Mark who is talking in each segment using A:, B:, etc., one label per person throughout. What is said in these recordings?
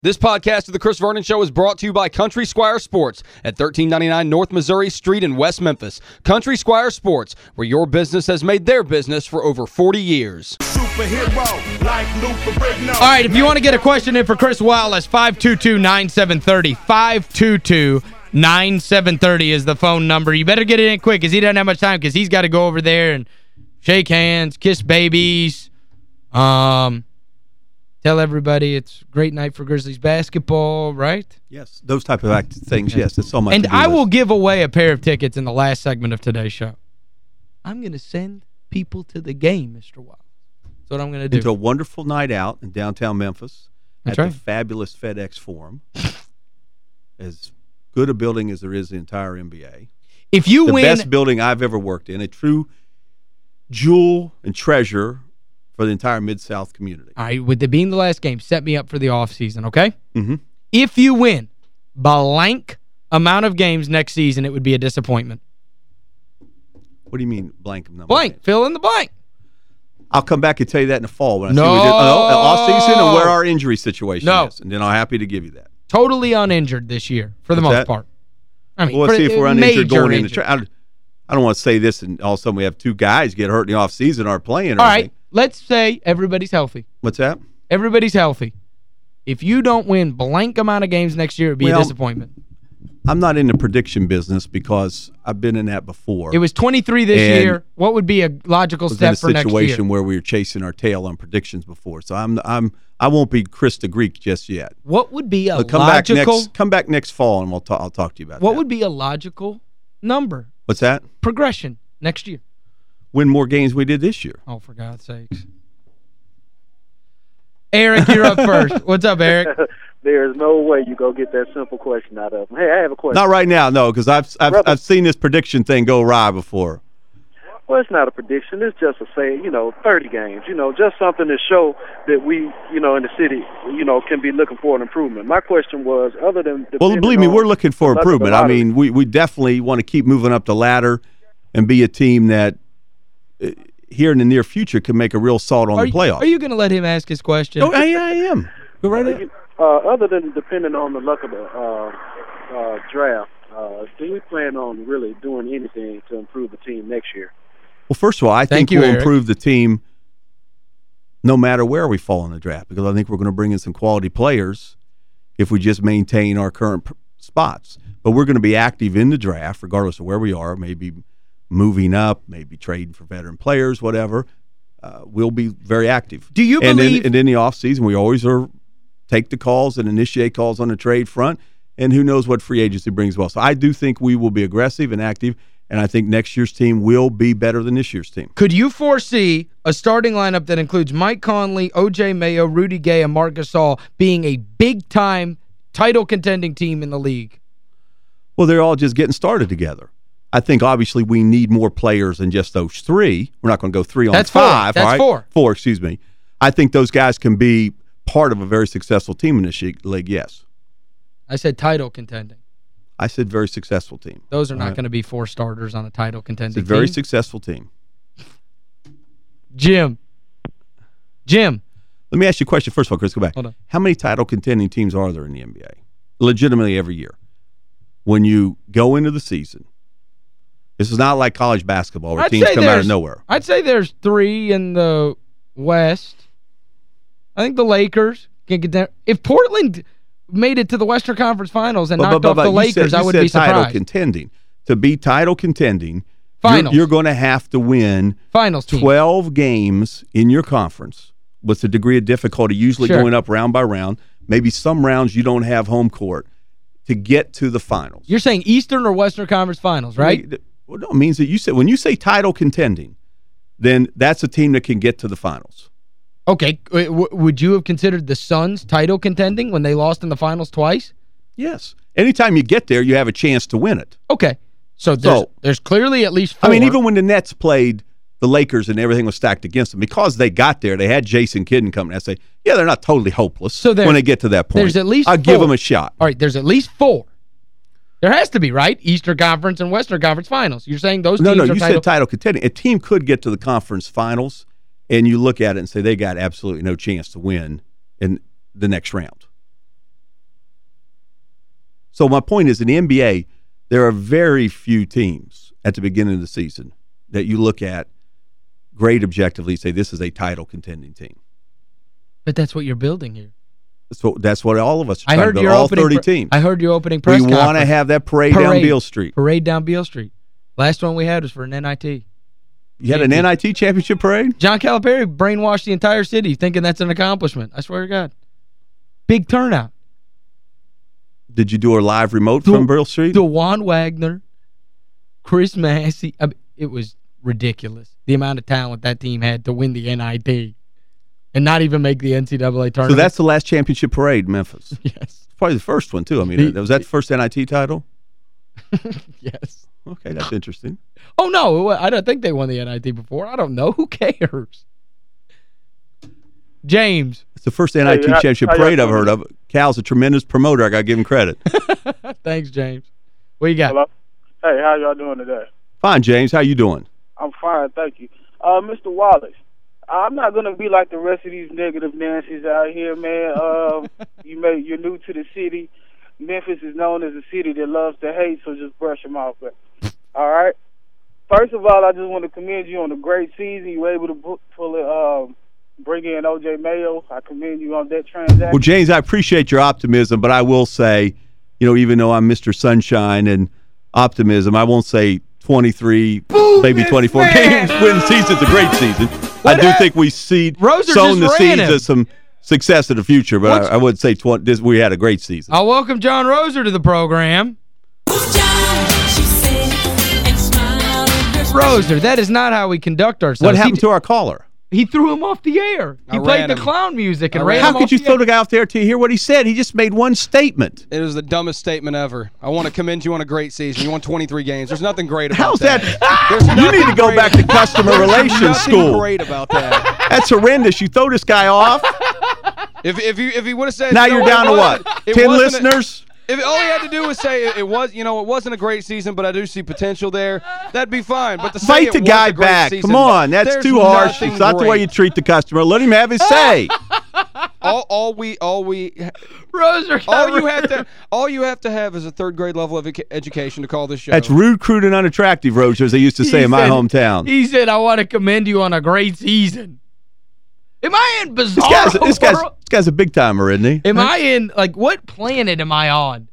A: This podcast of The Chris Vernon Show is brought to you by Country Squire Sports at 1399 North Missouri Street in West Memphis. Country Squire Sports, where your business has made their business for over 40 years.
B: Superhero, like
C: All right, if you want to get a question in for Chris Wallace, 522-9730. 522-9730 is the phone number. You better get it in quick because he doesn't have much time because he's got to go over there and shake hands, kiss babies, um, tell everybody it's great night for Grizzlies basketball, right?
D: Yes, those type of act things, yes. That's so much
C: And I
D: with.
C: will give away a pair of tickets in the last segment of today's show. I'm going to send people to the game, Mr. Wallace. That's what I'm going to do.
D: into a wonderful night out in downtown Memphis
C: That's
D: at
C: right.
D: the fabulous FedEx Forum. as good a building as there is the entire NBA.
C: if you
D: The
C: win The
D: best building I've ever worked in. A true jewel and treasure for the entire Mid-South community.
C: All right, with it being the last game, set me up for the offseason, okay?
D: Mm-hmm.
C: If you win blank amount of games next season, it would be a disappointment.
D: What do you mean blank number?
C: Blank. Fill in the blank.
D: I'll come back and tell you that in the fall when I
C: No.
D: see we did, oh, off season and where our injury situation
C: No.
D: is. And then I'm happy to give you that.
C: Totally uninjured this year, for the
D: What's
C: most
D: that?
C: part. I mean,
D: Well, let's see if we're uninjured going into
C: injured.
D: tra- I, I don't want to say this and all of a sudden we have two guys get hurt in the offseason or playing or
C: All
D: anything.
C: right, let's say everybody's healthy.
D: What's that?
C: Everybody's healthy. If you don't win blank amount of games next year, it would be
D: Well,
C: a disappointment.
D: I'm not in the prediction business because I've been in that before.
C: It was 23 this
D: And
C: year. What would be a logical
D: was in a
C: step for next year?
D: a situation where we were chasing our tail on predictions before. So I'm I'm I won't be Chris the Greek just yet.
C: What would be a
D: But come
C: logical
D: back next come back next fall and we'll talk I'll talk to you about
C: What
D: that.
C: would be a logical number
D: What's that?
C: progression next year?
D: Win more games we did this year.
C: Oh, for God's sakes. Eric, you're up first. What's up, Eric?
E: There's no way you go get that simple question out of them. Hey, I have a question.
D: Not right now, no, because I've I've I've seen this prediction thing go awry before.
E: Well, it's not a prediction. It's just a say, you know, 30 games. You know, just something to show that we, you know, in the city, you know, can be looking for an improvement. My question was, other than
D: Well, believe me, we're looking for
E: the luck of the
D: improvement. I mean, we we definitely want to keep moving up the ladder and be a team that uh, here in the near future can make a real salt on
C: Are
D: the
C: you,
D: playoffs.
C: are you going to let him ask his question?
D: Oh, I, I am. Go right ahead.
E: uh, other than depending on the luck of the uh, uh, draft, uh, do we plan on really doing anything to improve the team next year?
D: Well, first of all, I
C: Thank
D: think
C: you,
D: we'll
C: Eric.
D: improve the team no matter where we fall in the draft because I think we're going to bring in some quality players if we just maintain our current spots. But we're going to be active in the draft regardless of where we are, maybe moving up, maybe trading for veteran players, whatever. Uh, we'll be very active.
C: Do you
D: and
C: believe-
D: Then, and in the offseason, we always are take the calls and initiate calls on the trade front, and who knows what free agency brings well. So I do think we will be aggressive and active, and I think next year's team will be better than this year's team.
C: Could you foresee a starting lineup that includes Mike Conley, O.J. Mayo, Rudy Gay, and Marc Gasol being a big-time title-contending team in the league?
D: Well, they're all just getting started together. I think obviously we need more players than just those three. We're not going to go three on
C: That's four.
D: five.
C: That's
D: all right?
C: four.
D: Four, excuse me. I think those guys can be part of a very successful team in this league, yes.
C: I said title contending.
D: I said very successful team.
C: Those are not
D: right.
C: going to be four starters on a title
D: It's
C: contending
D: a very
C: team.
D: successful team.
C: Jim. Jim.
D: Let me ask you a question. First of all, Chris, go back.
C: Hold on.
D: How many title contending teams are there in the NBA? Legitimately every year. When you go into the season, this is not like college basketball where
C: I'd
D: teams come out of nowhere.
C: I'd say there's three in the West. I think the Lakers can get there. If Portland made it to the Western Conference Finals and
D: But-
C: knocked
D: but-
C: off the Lakers,
D: said-
C: I would be
D: title
C: surprised.
D: contending. To be title contending, you're-
C: Finals.
D: you're, going to have to win
C: Finals team.
D: 12 games in your conference with a degree of difficulty, usually
C: Sure.
D: going up round by round. Maybe some rounds you don't have home court to get to the finals.
C: You're saying Eastern or Western Conference Finals, right?
D: Well, no, it means that you said when you say title contending, then that's a team that can get to the finals.
C: Okay. would you have considered the Suns title contending when they lost in the finals twice?
D: Yes. Anytime you get there, you have a chance to win it.
C: Okay. So there's,
D: So-
C: there's clearly at least four.
D: I mean, even when the Nets played the Lakers and everything was stacked against them, because they got there, they had Jason Kidd and coming. I say, yeah, they're not totally hopeless
C: So there's-
D: when they get to that point.
C: there's at least
D: I'll give them a shot.
C: All right, there's at least four. There has to be, right? Eastern Conference and Western Conference Finals. You're saying those
D: No,
C: teams
D: no,
C: are
D: you
C: title
D: said title contending. A team could get to the conference finals, and you look at it and say they got absolutely no chance to win in the next round. So my point is, in the NBA, there are very few teams at the beginning of the season that you look at, grade objectively, say this is a title contending team.
C: But that's what you're building here.
D: That's what, that's what all of us are
C: I
D: trying
C: heard
D: to
C: your
D: build, all
C: opening
D: 30 teams.
C: I heard your opening press
D: We want to have that parade, down Beale Street.
C: Parade down Beale Street. Last one we had was for an NIT.
D: You had an NIT championship parade?
C: John Calipari brainwashed the entire city thinking that's an accomplishment. I swear to God. Big turnout.
D: Did you do a live remote
C: Du-
D: from Beale Street?
C: Dajuan Wagner, Chris Massie. I mean, it was ridiculous. The amount of talent that team had to win the NIT and not even make the NCAA tournament.
D: so that's the last championship parade Memphis.
C: yes.
D: Probably the first one, too. I mean,
C: The-
D: was that the first NIT title?
C: Yes.
D: Okay, that's interesting.
C: Oh, no. I don't think they won the NIT before. I don't know. Who cares? James.
D: It's the first NIT
E: how-
D: championship
E: how y'all
D: parade I've heard of. Cal's a tremendous promoter. I got to give him credit.
C: Thanks, James. What you got?
F: Hello. Hey, how y'all doing today?
D: Fine, James. How you doing?
F: I'm fine, thank you. Uh, Mr. Wallace, I'm not gonna be like the rest of these negative Nancy's out here, man. Um, you may you're new to the city. Memphis is known as a city that loves to hate, so just brush them off. But all right. First of all, I just want to commend you on a great season. You were able to bu- pull it, um, bring in OJ Mayo. I commend you on that transaction.
D: Well, James, I appreciate your optimism, but I will say, you know, even though I'm Mr. Sunshine and optimism, I won't say 23, maybe 24 games win season's a great season. I do think we see
C: Roser
D: sown the seeds
C: him.
D: of some success in the future, but
C: What's-
D: I, I would say 20, this, we had a great season.
C: I'll welcome John Roser to the program. Roser, that is not how we conduct ourselves.
D: What happened
C: d-
D: to our caller?
C: He threw him off the air. He
A: I
C: played the
A: him.
C: clown music and
A: I
C: ran
A: ran
C: him
D: How could you
C: the
D: throw
C: air.
D: the guy out there to hear what he said? He just made one statement.
A: It was the dumbest statement ever. I want to commend you on a great season. You won 23 games. There's nothing great about
D: How's
A: that.
D: that? You need to go
A: great-
D: back to customer
A: There's
D: relations
A: nothing
D: school.
A: great about that.
D: That's horrendous. You throw this guy off.
A: If if you if he would have said
D: now
A: you know
D: you're down to what? 10
A: wasn't a-
D: listeners?
A: If all he had to do was say it, it was, you know, it wasn't a great season, but I do see potential there, that'd be fine. But to say
D: Fight the guy back.
A: season,
D: Come on, that's too harsh.
A: nothing
D: It's not the way you treat the customer. Let him have his say.
A: all all we all we
C: Roser
A: all you have to all you have to have is a third grade level of education to call this show.
D: That's rude, crude, and unattractive, Roger, as they used to say
C: He
D: in my
C: said-
D: hometown.
C: He said, I want to commend you on a great season. Am I in
D: This
C: bizarre
D: guy's, this, guy's, this guy's a big timer, isn't he?
C: Am I in, like, what planet am I on?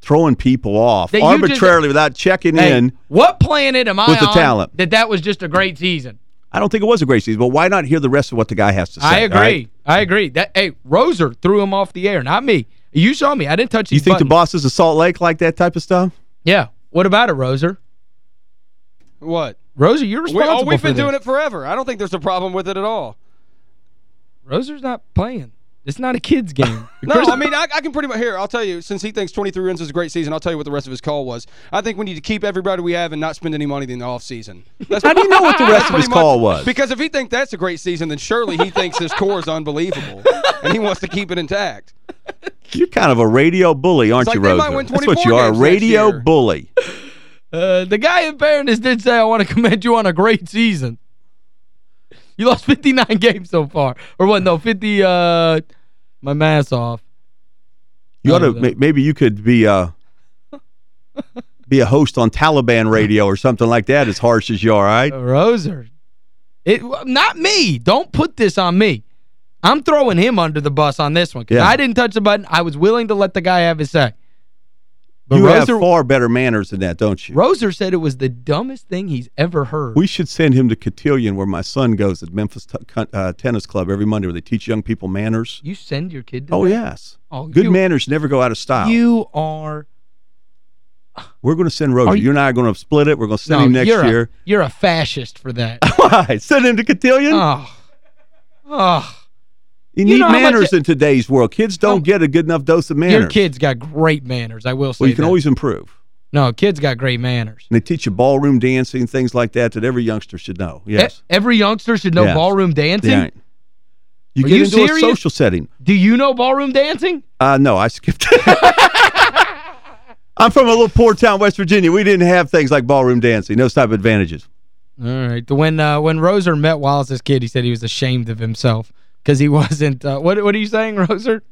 D: Throwing people off
C: That you just-
D: arbitrarily without checking
C: Hey,
D: in.
C: what planet am I
D: With the
C: on
D: talent.
C: that that was just a great season?
D: I don't think it was a great season, but why not hear the rest of what the guy has to say?
C: I agree.
D: right?
C: I agree. That Hey, Roser threw him off the air, not me. You saw me. I didn't touch
D: You
C: these
D: think the bosses of Salt Lake like that type of stuff?
C: Yeah. What about it, Roser?
A: what?
C: Roser, you're
A: We,
C: responsible
A: oh, we've been
C: this.
A: doing it forever. I don't think there's a problem with it at all.
C: Roser's not playing. It's not a kid's game.
A: No, I mean, I, I can pretty much, here, I'll tell you, since he thinks 23 wins is a great season, I'll tell you what the rest of his call was. I think we need to keep everybody we have and not spend any money in the offseason. That's
D: How do you know what the rest of his
A: much-
D: call was?
A: Because if he thinks that's a great season, then surely he thinks his core is unbelievable, and he wants to keep it intact.
D: You're kind of a radio bully, aren't
A: It's
D: you,
A: like
D: Roser? That's what you are, a radio bully.
C: Uh, the guy in fairness did say, I want to commend you on a great season. You lost 59 games so far. Or what? No, 50, uh, my math's off.
D: You ought to,
C: Uh,
D: maybe you could be a, be a host on Taliban radio or something like that as harsh as you are, right?
C: Roser. It, not me. Don't put this on me. I'm throwing him under the bus on this one. Because
D: Yeah.
C: I didn't touch the button. I was willing to let the guy have his say. But
D: you have far better manners than that, don't you?
C: Roser said it was the dumbest thing he's ever heard.
D: We should send him to Cotillion where my son goes at Memphis uh, Tennis Club every Monday where they teach young people manners.
C: you send your kid to
D: Oh,
C: that?
D: yes.
C: Oh,
D: Good
C: you-
D: manners never go out of style.
C: You are
D: We're going to send Roger. You,
C: you-
D: and I are going to split it. We're going to send
C: no,
D: him next
C: you're
D: year.
C: A, you're a fascist for that.
D: Why? Send him to Cotillion?
C: oh. Oh.
D: You
C: you
D: need
C: know
D: manners in today's world. Kids don't
C: Oh.
D: get a good enough dose of manners.
C: Your kid's got great manners, I will say
D: Well, you can
C: that.
D: always improve.
C: No, kids got great manners.
D: And they teach you ballroom dancing, things like that, that every youngster should know. Yes.
C: E- every youngster should know
D: Yes.
C: ballroom dancing.
D: Yeah. You
C: Are
D: get
C: you
D: into a social setting.
C: Do you know ballroom dancing?
D: Uh, no, I skipped. I'm from a little poor town, West Virginia. We didn't have things like ballroom dancing, those type of advantages.
C: All right. When uh, when Roser met Wallace's kid, he said he was ashamed of himself because he wasn't uh, what what are you saying, Roser?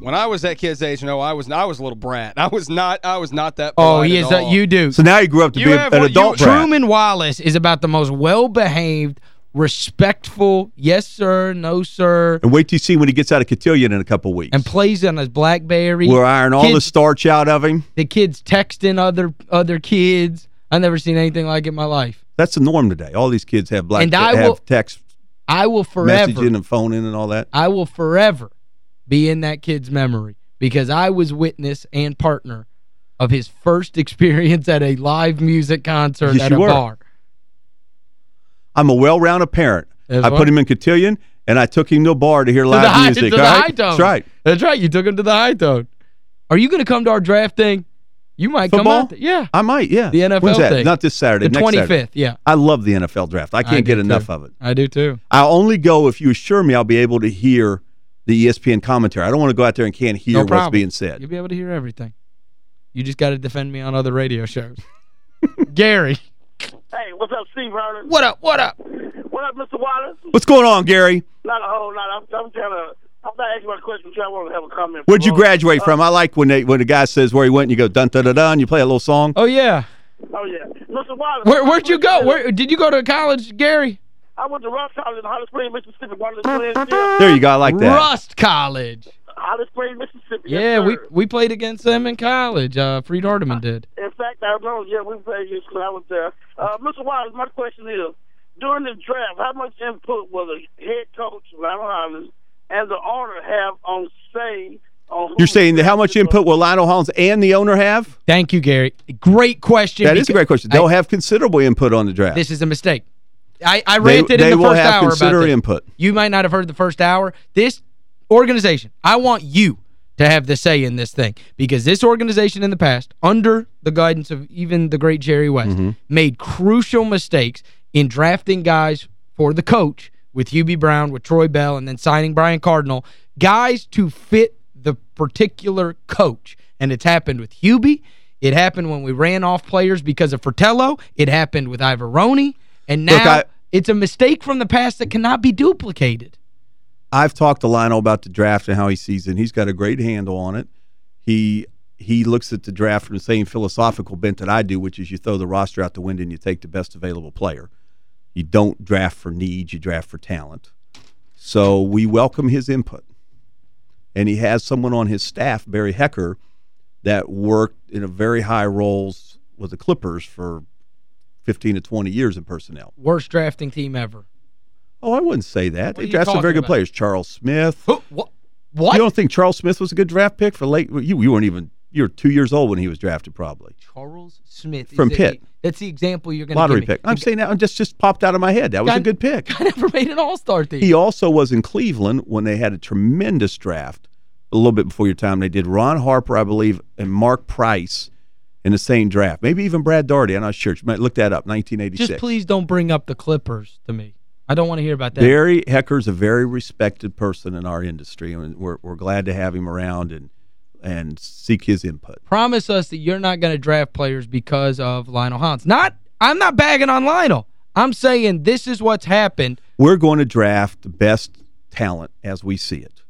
A: When I was that kid's age, no, I was I was a little brat. I was not I was not that
C: Oh, he is. A,
A: all.
C: you do.
D: So now you grew up to
A: You
D: be
A: have
D: an
A: what you-
D: adult brat.
C: Truman Wallace is about the most well-behaved, respectful, yes, sir, no, sir,
D: And wait till you see when he gets out of cotillion in a couple weeks.
C: and plays on his BlackBerry.
D: We'll iron all the starch out of him.
C: the kids texting other other kids. I've never seen anything like it in my life.
D: That's the norm today. All these kids have black
C: And I
D: have
C: will-
D: text
C: I will forever
D: messaging and phoning and all that.
C: I will forever be in that kid's memory because I was witness and partner of his first experience at a live music concert
D: Yes,
C: at a
D: were.
C: bar.
D: I'm a well-rounded parent. I
C: well.
D: put him in cotillion, and I took him to a bar to hear
C: To
D: live
C: the
D: music.
C: to the
D: right?
C: Hi-Tone.
D: That's right.
C: That's right. You took him to the Hi-Tone. Are you going to come to our draft thing? You might come
D: Football?
C: out. Yeah.
D: I might, yeah.
C: The NFL
D: When's that?
C: thing.
D: Not this Saturday,
C: The
D: next
C: 25th,
D: Saturday.
C: yeah.
D: I love the NFL draft. I can't
C: do
D: get enough
C: too.
D: of it.
C: I do too.
D: I'll only go if you assure me I'll be able to hear the ESPN commentary. I don't want to go out there and can't hear
C: No
D: what's being said.
C: You'll be able to hear everything. You just got to defend me on other radio shows. Gary.
F: Hey, what's up, Steve Vernon?
C: What up? What up?
F: What up, Mr. Wallace?
D: What's going on, Gary?
F: Not a whole lot. I'm, I'm trying to. I'm not asking my question. I'm trying to want to have a comment.
D: Where'd you graduate
F: uh,
D: from? I like when they when the guy says where he went and you go dun dun dun dun. You play a little song.
C: Oh, yeah.
F: Oh yeah, Mr. Wallace.
C: Where, where'd you go? Where Did you go to college, Gary?
F: I went to Rust College in Holly Springs, Mississippi. The
D: There you go. I like that.
C: Rust College.
F: Holly Springs, Mississippi. yes,
C: Yeah, we we played against them in college. Uh, Freed Hardeman did.
F: In fact, I don't know. Yeah, we played against when I was there. Uh, Mr. Wallace, my question is: During the draft, how much input will the head coach, Lionel Hollins, and the owner have on say on? who
D: You're saying that how much input will Lionel Hollins and the owner have?
C: Thank you, Gary. Great question.
D: That is a great question. They'll have considerable input on the draft.
C: This is a mistake. I, I
D: They-
C: ranted
D: they
C: in the first hour about
D: consider
C: this.
D: input.
C: You might not have heard the first hour. This organization, I want you to have the say in this thing because this organization in the past, under the guidance of even the great Jerry West,
D: Mm-hmm.
C: made crucial mistakes in drafting guys for the coach with Hubie Brown, with Troy Bell, and then signing Brian Cardinal, guys to fit the particular coach. And it's happened with Hubie. It happened when we ran off players because of Fratello. It happened with Iavaroni. And now
D: Look, I-
C: it's a mistake from the past that cannot be duplicated.
D: I've talked to Lionel about the draft and how he sees it. and He's got a great handle on it. He he looks at the draft from the same philosophical bent that I do, which is you throw the roster out the window and you take the best available player. You don't draft for needs, you draft for talent. So we welcome his input. And he has someone on his staff, Barry Hecker, that worked in a very high roles with the Clippers for 15 to 20 years in personnel.
C: Worst drafting team ever.
D: Oh, I wouldn't say that.
C: What
D: They drafted some very good
C: about?
D: players. Charles Smith.
C: Who, what? What?
D: You don't think Charles Smith was a good draft pick for late? You you weren't even you were two years old when he was drafted, probably.
C: Charles Smith. is
D: From
C: the-
D: Pitt.
C: That's the example you're going to
D: Lottery
C: give me.
D: pick. I'm saying that. I'm just just popped out of my head. That was a good pick.
C: Guy never made an all-star team.
D: He also was in Cleveland when they had a tremendous draft. A little bit before your time, they did Ron Harper, I believe, and Mark Price in the same draft. Maybe even Brad Daugherty. I'm not sure. You might look that up. 1986.
C: Just please don't bring up the Clippers to me. I don't want to hear about that.
D: Barry Hecker's a very respected person in our industry, and we're we're glad to have him around and and seek his input.
C: Promise us that you're not going to draft players because of Lionel Hollins. Not I'm not bagging on Lionel. I'm saying this is what's happened.
D: We're going to draft the best talent as we see it.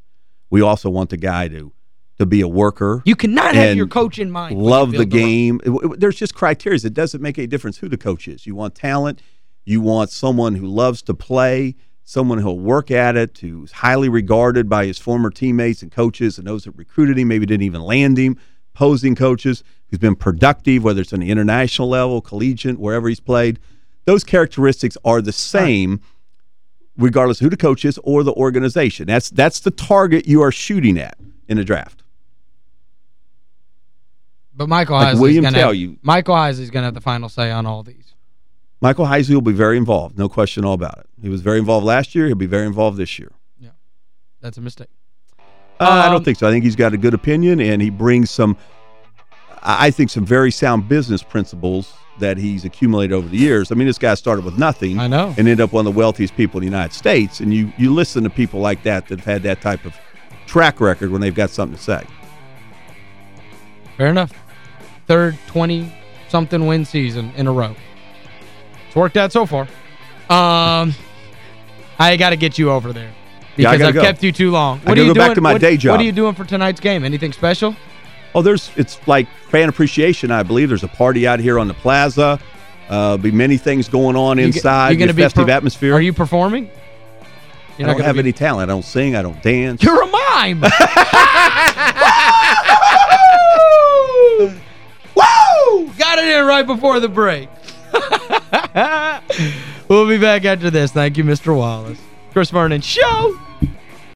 D: We also want the guy to to be a worker.
C: You cannot have your coach in mind.
D: Love the game. It- There's just criteria. It doesn't make any difference who the coach is. You want talent. You want someone who loves to play, someone who'll work at it, who's highly regarded by his former teammates and coaches and those that recruited him, maybe didn't even land him, posing coaches, who's been productive, whether it's on the international level, collegiate, wherever he's played. Those characteristics are the same regardless of who the coach is or the organization. That's that's the target you are shooting at in a draft.
C: But Michael
D: Like William
C: gonna
D: tell you.
C: Michael Heisley's going to have the final say on all these.
D: Michael Heisley will be very involved, no question all about it. He was very involved last year. He'll be very involved this year.
C: Yeah, that's a mistake.
D: Uh, I
C: Um,
D: don't think so. I think he's got a good opinion, and he brings some, I I think, some very sound business principles that he's accumulated over the years. I mean, this guy started with nothing.
C: I know.
D: And ended up one of the wealthiest people in the United States. And you, you listen to people like that that have had that type of track record when they've got something to say.
C: Fair enough. Third 20-something win season in a row. It's worked out so far. Um, I got to get you over there. Because
D: gotta
C: I've
D: go.
C: kept you too long. What are you
D: go back
C: doing-
D: to my
C: what-
D: day job.
C: What are you doing for tonight's game? Anything special?
D: Oh, there's it's like fan appreciation. I believe there's a party out here on the plaza. Uh, be many things going on
C: You
D: inside.
C: you gonna
D: be festive atmosphere.
C: Are you performing?
D: I don't have any talent. I don't sing. I don't dance.
C: You're a mime. Woo! Got it in right before the break. we'll be back after this. Thank you, Mr. Wallace. Chris Vernon Show.